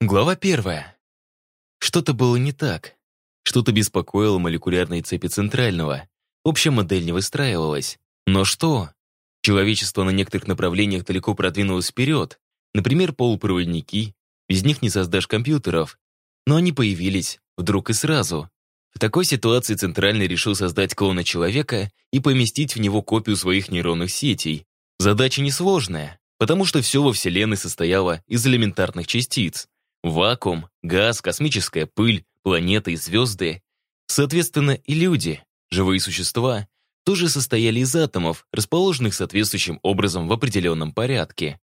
Глава первая. Что-то было не так. Что-то беспокоило молекулярные цепи центрального. Общая модель не выстраивалась. Но что? Человечество на некоторых направлениях далеко продвинулось вперед. Например, полупроводники. Без них не создашь компьютеров. Но они появились вдруг и сразу. В такой ситуации Центральный решил создать клона человека и поместить в него копию своих нейронных сетей. Задача несложная, потому что все во Вселенной состояло из элементарных частиц. Вакуум, газ, космическая пыль, планеты и звезды. Соответственно, и люди, живые существа, тоже состояли из атомов, расположенных соответствующим образом в определенном порядке.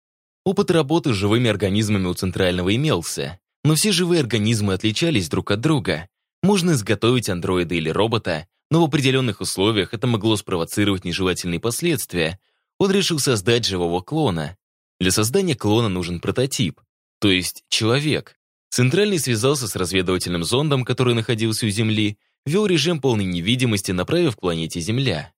Опыт работы с живыми организмами у Центрального имелся, но все живые организмы отличались друг от друга. Можно изготовить андроида или робота, но в определенных условиях это могло спровоцировать нежелательные последствия. Он решил создать живого клона. Для создания клона нужен прототип, то есть человек. Центральный связался с разведывательным зондом, который находился у Земли, вел режим полной невидимости, направив к планете Земля.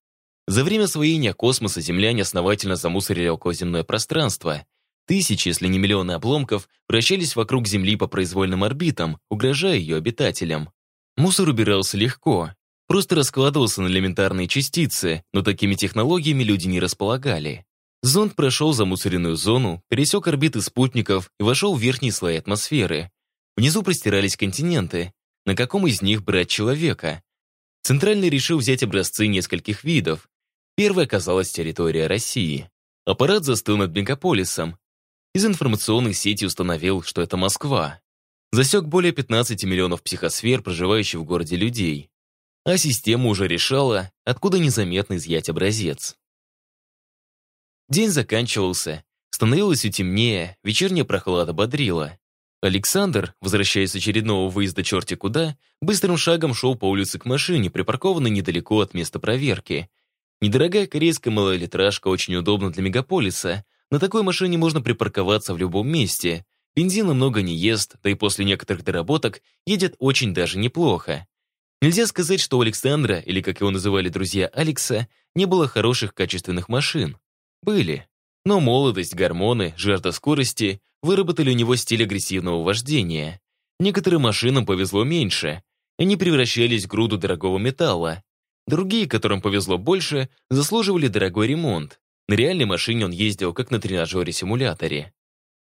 За время освоения космоса земляне основательно замусорили околоземное пространство. Тысячи, если не миллионы обломков, вращались вокруг Земли по произвольным орбитам, угрожая ее обитателям. Мусор убирался легко, просто раскладывался на элементарные частицы, но такими технологиями люди не располагали. Зонд прошел замусоренную зону, пересек орбиты спутников и вошел в верхние слои атмосферы. Внизу простирались континенты. На каком из них брать человека? Центральный решил взять образцы нескольких видов. Первой оказалась территория России. Аппарат застыл над мегаполисом. Из информационных сетей установил, что это Москва. Засек более 15 миллионов психосфер, проживающих в городе людей. А система уже решала, откуда незаметно изъять образец. День заканчивался, становилось все темнее, вечерняя прохлада бодрила. Александр, возвращаясь с очередного выезда черти куда, быстрым шагом шел по улице к машине, припаркованной недалеко от места проверки. Недорогая корейская малолитражка очень удобна для мегаполиса. На такой машине можно припарковаться в любом месте. Бензина много не ест, да и после некоторых доработок едет очень даже неплохо. Нельзя сказать, что у Александра, или как его называли друзья Алекса, не было хороших качественных машин. Были. Но молодость, гормоны, жертва скорости выработали у него стиль агрессивного вождения. Некоторым машинам повезло меньше. Они превращались в груду дорогого металла. Другие, которым повезло больше, заслуживали дорогой ремонт. На реальной машине он ездил, как на тренажере-симуляторе.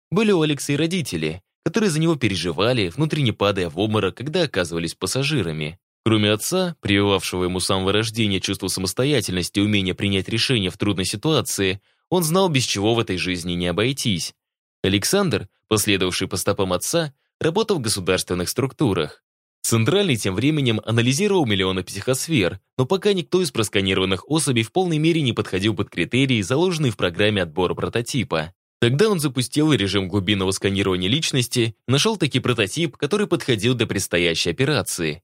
Были у Алекса и родители, которые за него переживали, внутренне падая в обморок, когда оказывались пассажирами. Кроме отца, прививавшего ему с самого рождения чувство самостоятельности и умения принять решения в трудной ситуации, он знал, без чего в этой жизни не обойтись. Александр, последовавший по стопам отца, работал в государственных структурах. Центральный тем временем анализировал миллионы психосфер, но пока никто из просканированных особей в полной мере не подходил под критерии, заложенные в программе отбора прототипа. Тогда он запустил режим глубинного сканирования личности, нашел таки прототип, который подходил для предстоящей операции.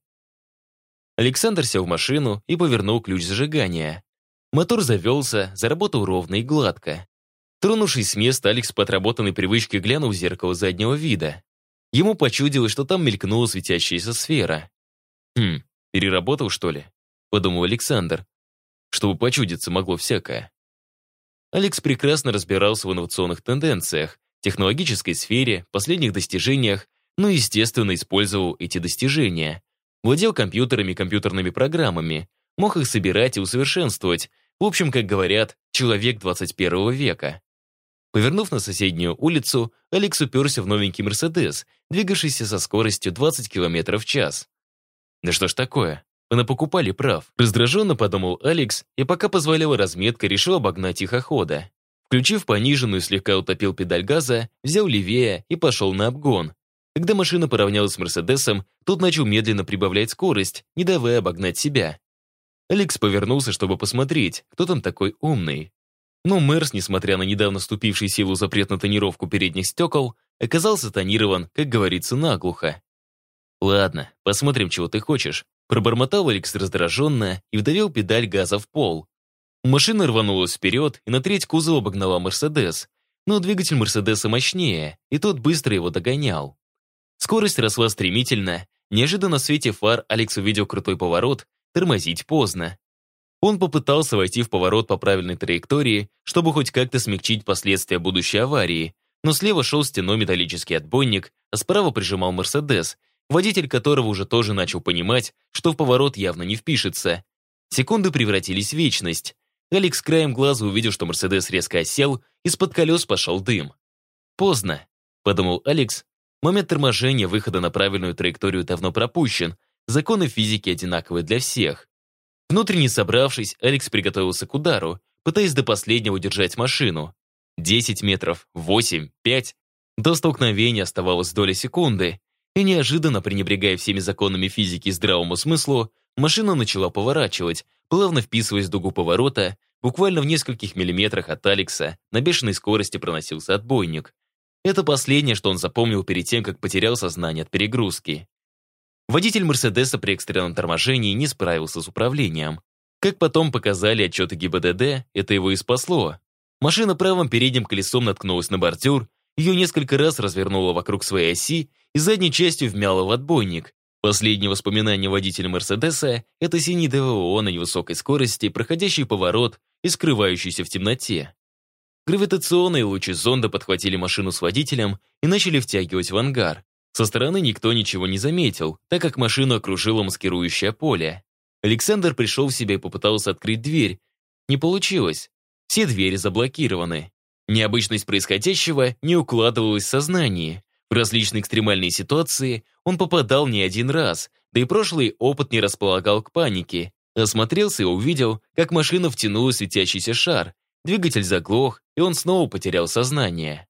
Александр сел в машину и повернул ключ зажигания. Мотор завелся, заработал ровно и гладко. Тронувшись с места, Алекс по отработанной привычке глянул в зеркало заднего вида. Ему почудилось, что там мелькнула светящаяся сфера. «Хм, переработал, что ли?» — подумал Александр. Чтобы почудиться могло всякое. Алекс прекрасно разбирался в инновационных тенденциях, технологической сфере, последних достижениях, но, естественно, использовал эти достижения. Владел компьютерами и компьютерными программами, мог их собирать и усовершенствовать. В общем, как говорят, человек 21 века. Повернув на соседнюю улицу, Алекс уперся в новенький «Мерседес», двигавшийся со скоростью 20 км в час. Да что ж такое? Вы покупали прав. Раздраженно подумал Алекс, и пока позволяла разметка, решил обогнать их хода. Включив пониженную, слегка утопил педаль газа, взял левее и пошел на обгон, когда машина поравнялась с Мерседесом, тот начал медленно прибавлять скорость, не давая обогнать себя. Алекс повернулся, чтобы посмотреть, кто там такой умный. Но Мерс, несмотря на недавно вступивший силу запрет на тонировку передних стекол, оказался тонирован, как говорится, наглухо. «Ладно, посмотрим, чего ты хочешь», пробормотал Алекс раздраженно и вдавил педаль газа в пол. Машина рванулась вперед и на треть кузова обогнала Мерседес, но двигатель Мерседеса мощнее, и тот быстро его догонял. Скорость росла стремительно. Неожиданно в свете фар Алекс увидел крутой поворот, тормозить поздно. Он попытался войти в поворот по правильной траектории, чтобы хоть как-то смягчить последствия будущей аварии, но слева шел стеной металлический отбойник, а справа прижимал Мерседес, водитель которого уже тоже начал понимать, что в поворот явно не впишется. Секунды превратились в вечность. Алекс краем глаза увидел, что Мерседес резко осел, из-под колес пошел дым. «Поздно», — подумал Алекс. Момент торможения выхода на правильную траекторию давно пропущен. Законы физики одинаковы для всех. Внутренне собравшись, Алекс приготовился к удару, пытаясь до последнего удержать машину. Десять метров, восемь, пять. До столкновения оставалось доля секунды, и неожиданно, пренебрегая всеми законами физики и здравому смыслу, машина начала поворачивать, плавно вписываясь в дугу поворота, буквально в нескольких миллиметрах от Алекса на бешеной скорости проносился отбойник. Это последнее, что он запомнил перед тем, как потерял сознание от перегрузки. Водитель Мерседеса при экстренном торможении не справился с управлением. Как потом показали отчеты ГИБДД, это его и спасло. Машина правым передним колесом наткнулась на бордюр, ее несколько раз развернула вокруг своей оси и задней частью вмяла в отбойник. Последнее воспоминание водителя Мерседеса — это синий ДВО на невысокой скорости, проходящий поворот и скрывающийся в темноте. Гравитационные лучи зонда подхватили машину с водителем и начали втягивать в ангар. Со стороны никто ничего не заметил, так как машину окружило маскирующее поле. Александр пришел в себя и попытался открыть дверь. Не получилось. Все двери заблокированы. Необычность происходящего не укладывалась в сознание. В различные экстремальные ситуации он попадал не один раз, да и прошлый опыт не располагал к панике. Осмотрелся и увидел, как машина втянула светящийся шар. Двигатель заглох, и он снова потерял сознание.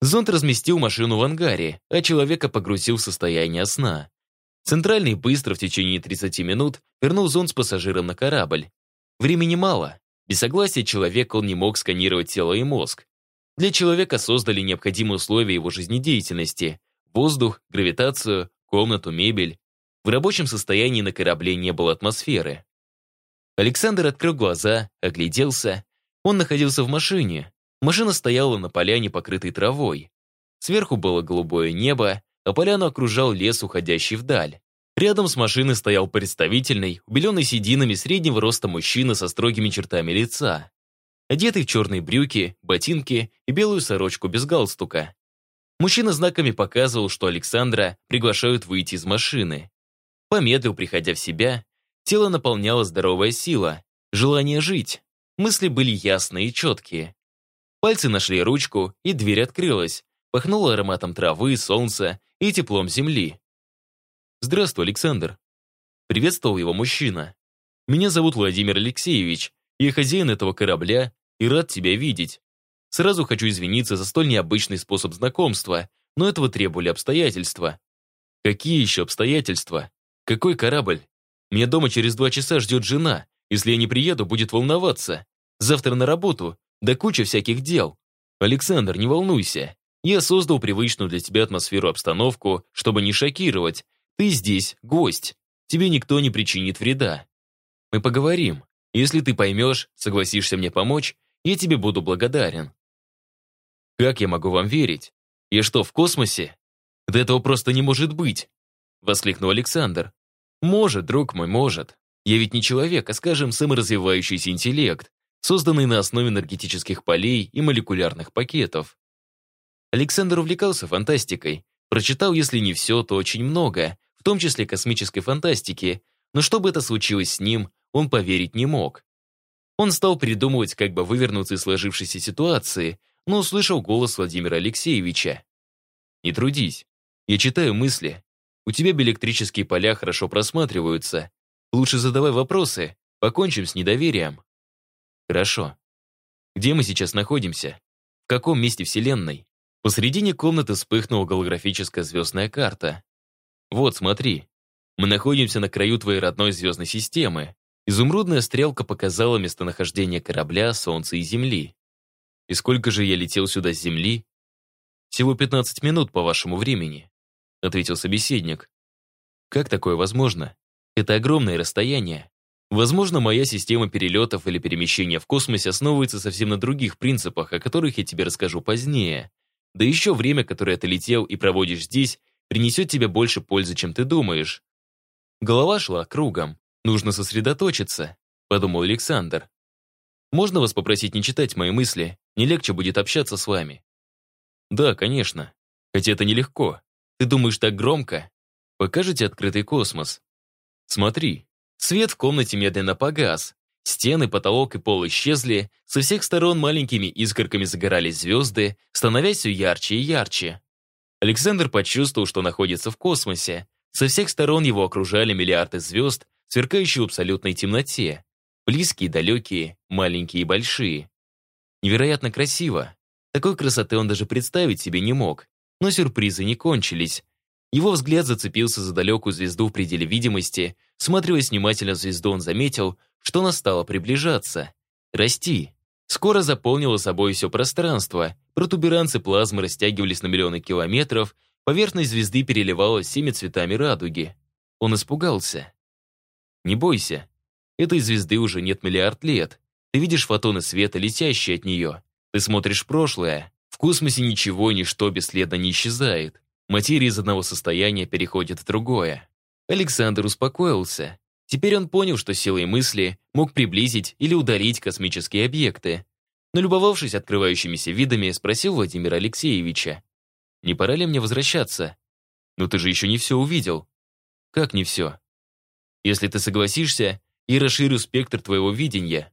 Зонд разместил машину в ангаре, а человека погрузил в состояние сна. Центральный быстро в течение 30 минут вернул зонд с пассажиром на корабль. Времени мало. Без согласия человека он не мог сканировать тело и мозг. Для человека создали необходимые условия его жизнедеятельности – воздух, гравитацию, комнату, мебель. В рабочем состоянии на корабле не было атмосферы. Александр открыл глаза, огляделся. Он находился в машине. Машина стояла на поляне, покрытой травой. Сверху было голубое небо, а поляну окружал лес, уходящий вдаль. Рядом с машиной стоял представительный, убеленный сединами среднего роста мужчина со строгими чертами лица. Одетый в черные брюки, ботинки и белую сорочку без галстука. Мужчина знаками показывал, что Александра приглашают выйти из машины. Помедлил, приходя в себя, тело наполняло здоровая сила, желание жить. Мысли были ясные и четкие. Пальцы нашли ручку, и дверь открылась. Пахнуло ароматом травы, солнца и теплом земли. «Здравствуй, Александр». Приветствовал его мужчина. «Меня зовут Владимир Алексеевич. Я хозяин этого корабля и рад тебя видеть. Сразу хочу извиниться за столь необычный способ знакомства, но этого требовали обстоятельства». «Какие еще обстоятельства? Какой корабль? Меня дома через два часа ждет жена. Если я не приеду, будет волноваться. Завтра на работу, да куча всяких дел. Александр, не волнуйся. Я создал привычную для тебя атмосферу обстановку, чтобы не шокировать, ты здесь гость. Тебе никто не причинит вреда. Мы поговорим. Если ты поймешь, согласишься мне помочь, я тебе буду благодарен. Как я могу вам верить? Я что, в космосе? Да этого просто не может быть, воскликнул Александр. Может, друг мой, может. Я ведь не человек, а, скажем, саморазвивающийся интеллект, созданный на основе энергетических полей и молекулярных пакетов. Александр увлекался фантастикой, прочитал, если не все, то очень много, в том числе космической фантастики, но чтобы это случилось с ним, он поверить не мог. Он стал придумывать, как бы вывернуться из сложившейся ситуации, но услышал голос Владимира Алексеевича. «Не трудись. Я читаю мысли. У тебя биэлектрические поля хорошо просматриваются. Лучше задавай вопросы. Покончим с недоверием». «Хорошо. Где мы сейчас находимся? В каком месте Вселенной?» Посредине комнаты вспыхнула голографическая звездная карта. Вот, смотри. Мы находимся на краю твоей родной звездной системы. Изумрудная стрелка показала местонахождение корабля, Солнца и Земли. И сколько же я летел сюда с Земли? Всего 15 минут по вашему времени, ответил собеседник. Как такое возможно? Это огромное расстояние. Возможно, моя система перелетов или перемещения в космосе основывается совсем на других принципах, о которых я тебе расскажу позднее. Да еще время, которое ты летел и проводишь здесь, принесет тебе больше пользы, чем ты думаешь. Голова шла кругом. Нужно сосредоточиться, подумал Александр. Можно вас попросить не читать мои мысли? Не легче будет общаться с вами. Да, конечно. Хотя это нелегко. Ты думаешь так громко? Покажете открытый космос? Смотри. Свет в комнате медленно погас. Стены, потолок и пол исчезли. Со всех сторон маленькими искорками загорались звезды, становясь все ярче и ярче. Александр почувствовал, что находится в космосе. Со всех сторон его окружали миллиарды звезд, сверкающие в абсолютной темноте. Близкие, далекие, маленькие и большие. Невероятно красиво. Такой красоты он даже представить себе не мог. Но сюрпризы не кончились. Его взгляд зацепился за далекую звезду в пределе видимости. Сматриваясь внимательно звезду, он заметил, что она стала приближаться. Расти. Скоро заполнила собой все пространство. Протуберанцы плазмы растягивались на миллионы километров, поверхность звезды переливалась всеми цветами радуги. Он испугался. «Не бойся. Этой звезды уже нет миллиард лет. Ты видишь фотоны света, летящие от нее. Ты смотришь прошлое. В космосе ничего и ничто бесследно не исчезает. Материя из одного состояния переходит в другое. Александр успокоился. Теперь он понял, что силой мысли мог приблизить или удалить космические объекты. Но любовавшись открывающимися видами, спросил Владимира Алексеевича. «Не пора ли мне возвращаться?» «Но ты же еще не все увидел». «Как не все?» «Если ты согласишься, и расширю спектр твоего видения».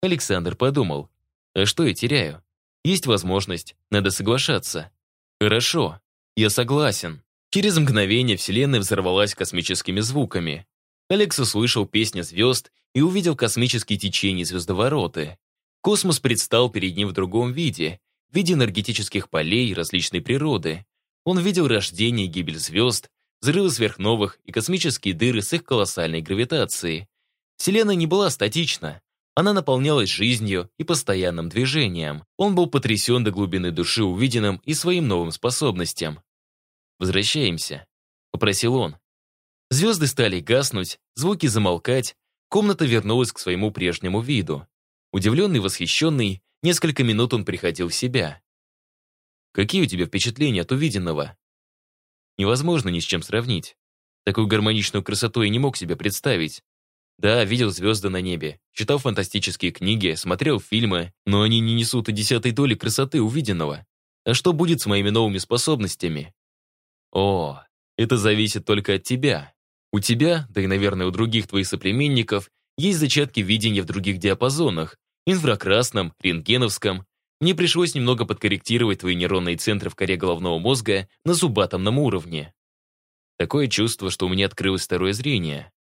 Александр подумал. «А что я теряю? Есть возможность, надо соглашаться». «Хорошо, я согласен». Через мгновение Вселенная взорвалась космическими звуками. Алекс услышал песни звезд и увидел космические течения звездовороты. Космос предстал перед ним в другом виде, в виде энергетических полей различной природы. Он видел рождение и гибель звезд, взрывы сверхновых и космические дыры с их колоссальной гравитацией. Вселенная не была статична. Она наполнялась жизнью и постоянным движением. Он был потрясен до глубины души увиденным и своим новым способностям. «Возвращаемся», — попросил он. Звезды стали гаснуть, звуки замолкать, комната вернулась к своему прежнему виду. Удивленный, восхищенный, несколько минут он приходил в себя. «Какие у тебя впечатления от увиденного?» Невозможно ни с чем сравнить. Такую гармоничную красоту я не мог себе представить. Да, видел звезды на небе, читал фантастические книги, смотрел фильмы, но они не несут и десятой доли красоты увиденного. А что будет с моими новыми способностями? О, это зависит только от тебя. У тебя, да и, наверное, у других твоих соплеменников, есть зачатки видения в других диапазонах, инфракрасном, рентгеновском. Мне пришлось немного подкорректировать твои нейронные центры в коре головного мозга на субатомном уровне. Такое чувство, что у меня открылось второе зрение.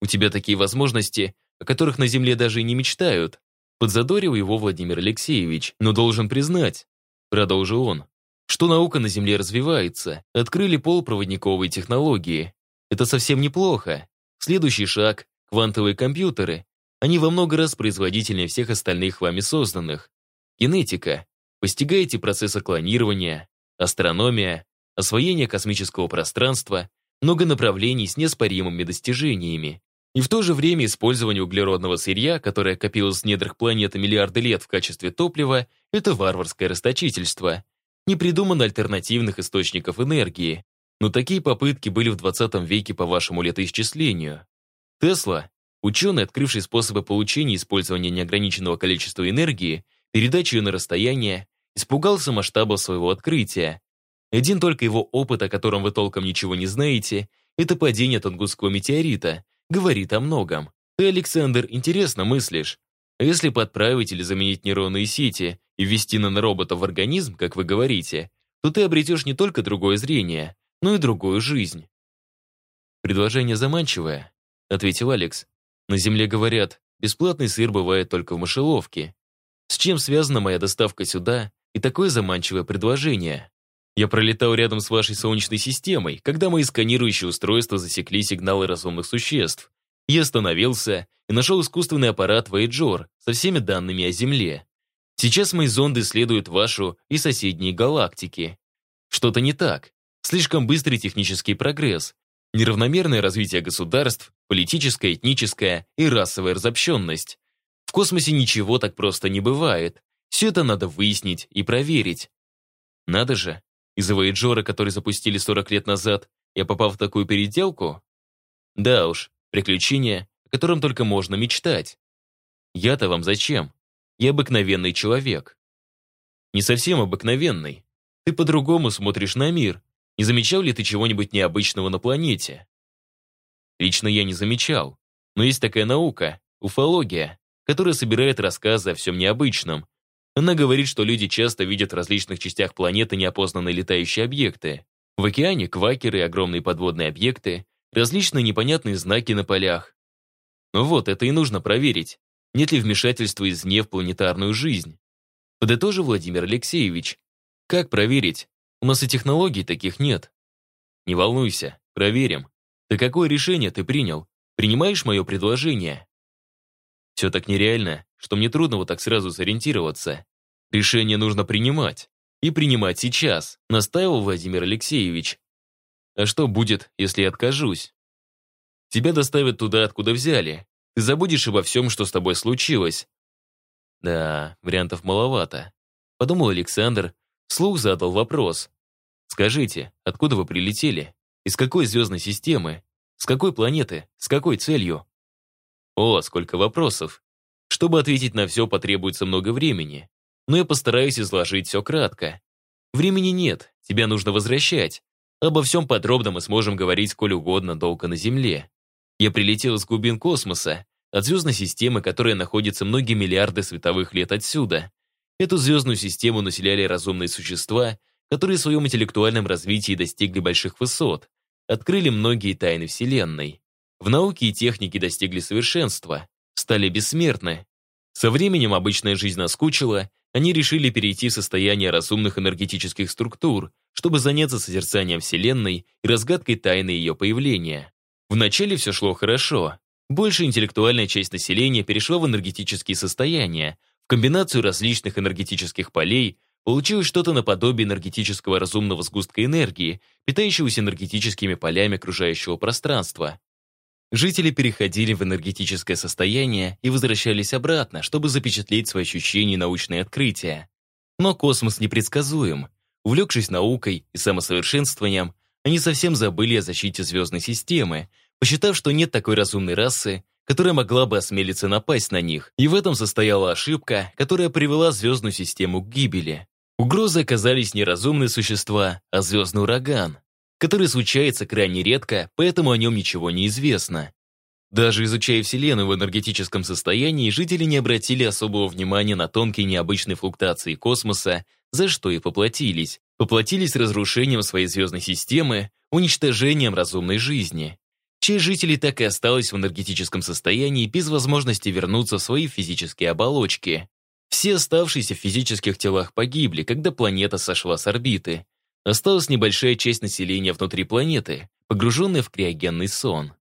У тебя такие возможности, о которых на Земле даже и не мечтают. Подзадорил его Владимир Алексеевич, но должен признать, продолжил он, что наука на Земле развивается, открыли полупроводниковые технологии. Это совсем неплохо. Следующий шаг — квантовые компьютеры. Они во много раз производительнее всех остальных вами созданных. Генетика. Постигаете процессы клонирования, астрономия, освоение космического пространства, много направлений с неоспоримыми достижениями. И в то же время использование углеродного сырья, которое копилось в недрах планеты миллиарды лет в качестве топлива, это варварское расточительство. Не придумано альтернативных источников энергии. Но такие попытки были в 20 веке по вашему летоисчислению. Тесла, ученый, открывший способы получения и использования неограниченного количества энергии, передачи ее на расстояние, испугался масштабов своего открытия. Один только его опыт, о котором вы толком ничего не знаете, это падение Тунгусского метеорита, говорит о многом. Ты, Александр, интересно мыслишь. А если подправить или заменить нейронные сети и ввести наноробота в организм, как вы говорите, то ты обретешь не только другое зрение, но и другую жизнь. Предложение заманчивое, ответил Алекс. На земле говорят, бесплатный сыр бывает только в мышеловке. С чем связана моя доставка сюда и такое заманчивое предложение? Я пролетал рядом с вашей Солнечной системой, когда мои сканирующие устройства засекли сигналы разумных существ. Я остановился и нашел искусственный аппарат Voyager со всеми данными о Земле. Сейчас мои зонды исследуют вашу и соседние галактики. Что-то не так. Слишком быстрый технический прогресс, неравномерное развитие государств, политическая, этническая и расовая разобщенность. В космосе ничего так просто не бывает. Все это надо выяснить и проверить. Надо же, из-за Вояджера, который запустили 40 лет назад, я попал в такую переделку? Да уж, приключение, о котором только можно мечтать. Я-то вам зачем? Я обыкновенный человек. Не совсем обыкновенный. Ты по-другому смотришь на мир. Не замечал ли ты чего-нибудь необычного на планете? Лично я не замечал. Но есть такая наука — уфология, которая собирает рассказы о всем необычном. Она говорит, что люди часто видят в различных частях планеты неопознанные летающие объекты. В океане квакеры, огромные подводные объекты, различные непонятные знаки на полях. Ну вот, это и нужно проверить. Нет ли вмешательства извне в планетарную жизнь? Подытожил Владимир Алексеевич. Как проверить? У нас и технологий таких нет. Не волнуйся, проверим. Ты какое решение ты принял? Принимаешь мое предложение? Все так нереально, что мне трудно вот так сразу сориентироваться. Решение нужно принимать. И принимать сейчас, настаивал Владимир Алексеевич. А что будет, если я откажусь? Тебя доставят туда, откуда взяли. Ты забудешь обо всем, что с тобой случилось. Да, вариантов маловато. Подумал Александр, слух задал вопрос. Скажите, откуда вы прилетели? Из какой звездной системы? С какой планеты? С какой целью? О, сколько вопросов. Чтобы ответить на все, потребуется много времени. Но я постараюсь изложить все кратко. Времени нет, тебя нужно возвращать. Обо всем подробно мы сможем говорить сколь угодно долго на Земле. Я прилетел из глубин космоса, от звездной системы, которая находится многие миллиарды световых лет отсюда. Эту звездную систему населяли разумные существа, которые в своем интеллектуальном развитии достигли больших высот, открыли многие тайны Вселенной. В науке и технике достигли совершенства, стали бессмертны. Со временем обычная жизнь наскучила, они решили перейти в состояние разумных энергетических структур, чтобы заняться созерцанием Вселенной и разгадкой тайны ее появления. Вначале все шло хорошо. Большая интеллектуальная часть населения перешла в энергетические состояния. В комбинацию различных энергетических полей получилось что-то наподобие энергетического разумного сгустка энергии, питающегося энергетическими полями окружающего пространства. Жители переходили в энергетическое состояние и возвращались обратно, чтобы запечатлеть свои ощущения и научные открытия. Но космос непредсказуем. Увлекшись наукой и самосовершенствованием, они совсем забыли о защите звездной системы, посчитав, что нет такой разумной расы, которая могла бы осмелиться напасть на них. И в этом состояла ошибка, которая привела звездную систему к гибели. Угрозой оказались не разумные существа, а звездный ураган, который случается крайне редко, поэтому о нем ничего не известно. Даже изучая Вселенную в энергетическом состоянии, жители не обратили особого внимания на тонкие необычные флуктуации космоса, за что и поплатились. Поплатились разрушением своей звездной системы, уничтожением разумной жизни. Часть жителей так и осталась в энергетическом состоянии без возможности вернуться в свои физические оболочки. Все оставшиеся в физических телах погибли, когда планета сошла с орбиты. Осталась небольшая часть населения внутри планеты, погруженная в криогенный сон.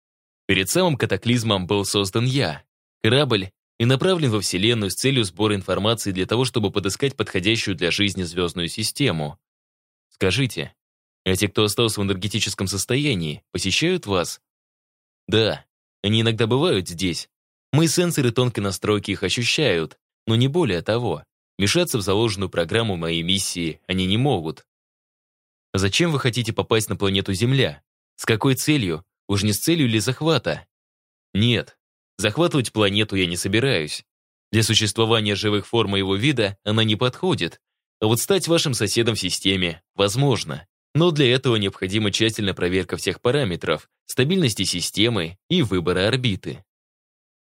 Перед самым катаклизмом был создан я, корабль, и направлен во Вселенную с целью сбора информации для того, чтобы подыскать подходящую для жизни звездную систему. Скажите, эти, кто остался в энергетическом состоянии, посещают вас? Да, они иногда бывают здесь. Мои сенсоры тонкой настройки их ощущают, но не более того. Мешаться в заложенную программу моей миссии они не могут. Зачем вы хотите попасть на планету Земля? С какой целью? Уж не с целью ли захвата? Нет, захватывать планету я не собираюсь. Для существования живых форм моего вида она не подходит. А вот стать вашим соседом в системе возможно. Но для этого необходима тщательная проверка всех параметров, стабильности системы и выбора орбиты.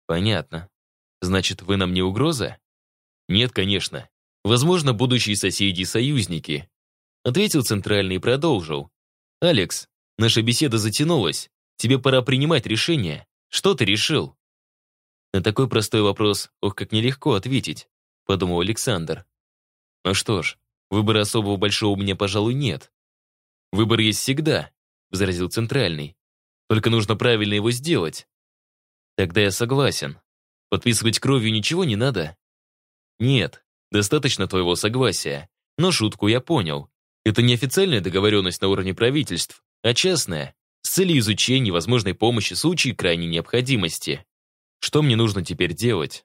Понятно. Значит, вы нам не угроза? Нет, конечно. Возможно, будущие соседи и союзники. Ответил центральный и продолжил. Алекс, наша беседа затянулась. Тебе пора принимать решение. Что ты решил? На такой простой вопрос, ох, как нелегко ответить, подумал Александр. Ну что ж, выбора особого большого у меня, пожалуй, нет. Выбор есть всегда, возразил Центральный. Только нужно правильно его сделать. Тогда я согласен. Подписывать кровью ничего не надо? Нет, достаточно твоего согласия. Но шутку я понял. Это не официальная договоренность на уровне правительств, а частная, с целью изучения возможной помощи в случае крайней необходимости. Что мне нужно теперь делать?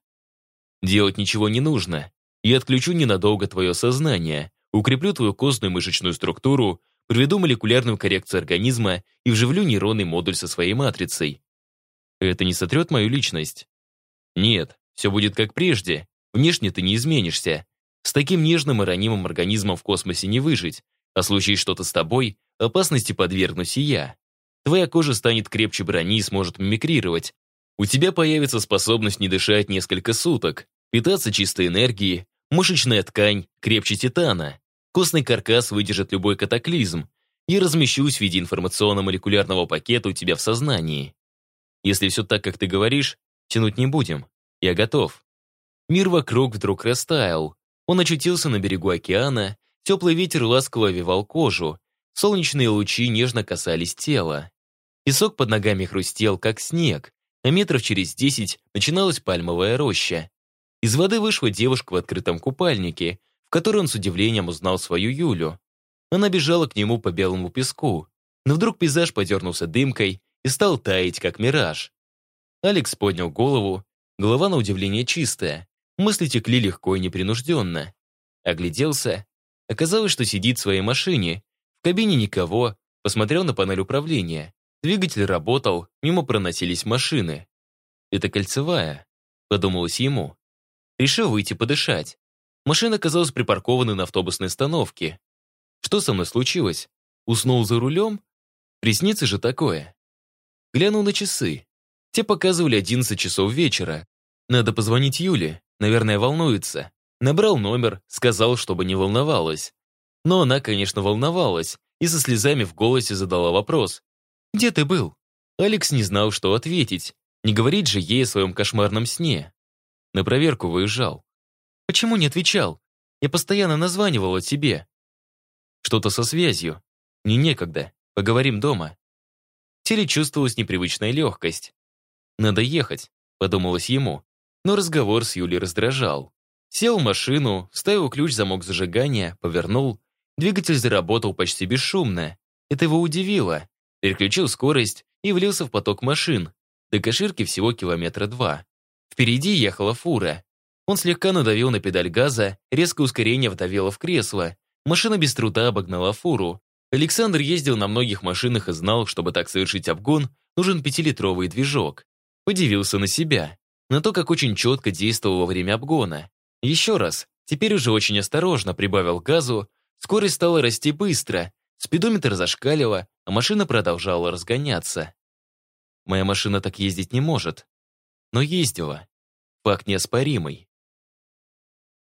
Делать ничего не нужно. Я отключу ненадолго твое сознание, укреплю твою костную мышечную структуру проведу молекулярную коррекцию организма и вживлю нейронный модуль со своей матрицей. Это не сотрет мою личность? Нет, все будет как прежде. Внешне ты не изменишься. С таким нежным и ранимым организмом в космосе не выжить. А случись что-то с тобой, опасности подвергнусь и я. Твоя кожа станет крепче брони и сможет мимикрировать. У тебя появится способность не дышать несколько суток, питаться чистой энергией, мышечная ткань крепче титана, костный каркас выдержит любой катаклизм, и размещусь в виде информационно-молекулярного пакета у тебя в сознании. Если все так, как ты говоришь, тянуть не будем. Я готов. Мир вокруг вдруг растаял. Он очутился на берегу океана, теплый ветер ласково овивал кожу, солнечные лучи нежно касались тела. Песок под ногами хрустел, как снег, а метров через десять начиналась пальмовая роща. Из воды вышла девушка в открытом купальнике, в которой он с удивлением узнал свою Юлю. Она бежала к нему по белому песку, но вдруг пейзаж подернулся дымкой и стал таять, как мираж. Алекс поднял голову, голова на удивление чистая, мысли текли легко и непринужденно. Огляделся, оказалось, что сидит в своей машине, в кабине никого, посмотрел на панель управления. Двигатель работал, мимо проносились машины. «Это кольцевая», — подумалось ему. Решил выйти подышать. Машина оказалась припаркована на автобусной остановке. Что со мной случилось? Уснул за рулем? Приснится же такое. Глянул на часы. Те показывали 11 часов вечера. Надо позвонить Юле, наверное, волнуется. Набрал номер, сказал, чтобы не волновалась. Но она, конечно, волновалась и со слезами в голосе задала вопрос. «Где ты был?» Алекс не знал, что ответить. Не говорить же ей о своем кошмарном сне. На проверку выезжал. «Почему не отвечал? Я постоянно названивала тебе». «Что-то со связью. Не некогда. Поговорим дома». В теле чувствовалась непривычная легкость. «Надо ехать», — подумалось ему. Но разговор с Юлей раздражал. Сел в машину, вставил ключ в замок зажигания, повернул. Двигатель заработал почти бесшумно. Это его удивило. Переключил скорость и влился в поток машин. До Каширки всего километра два. Впереди ехала фура. Он слегка надавил на педаль газа, резкое ускорение вдавило в кресло. Машина без труда обогнала фуру. Александр ездил на многих машинах и знал, чтобы так совершить обгон, нужен пятилитровый движок. Подивился на себя, на то, как очень четко действовал во время обгона. Еще раз, теперь уже очень осторожно прибавил газу, скорость стала расти быстро, спидометр зашкалила, а машина продолжала разгоняться. Моя машина так ездить не может. Но ездила. Факт неоспоримый.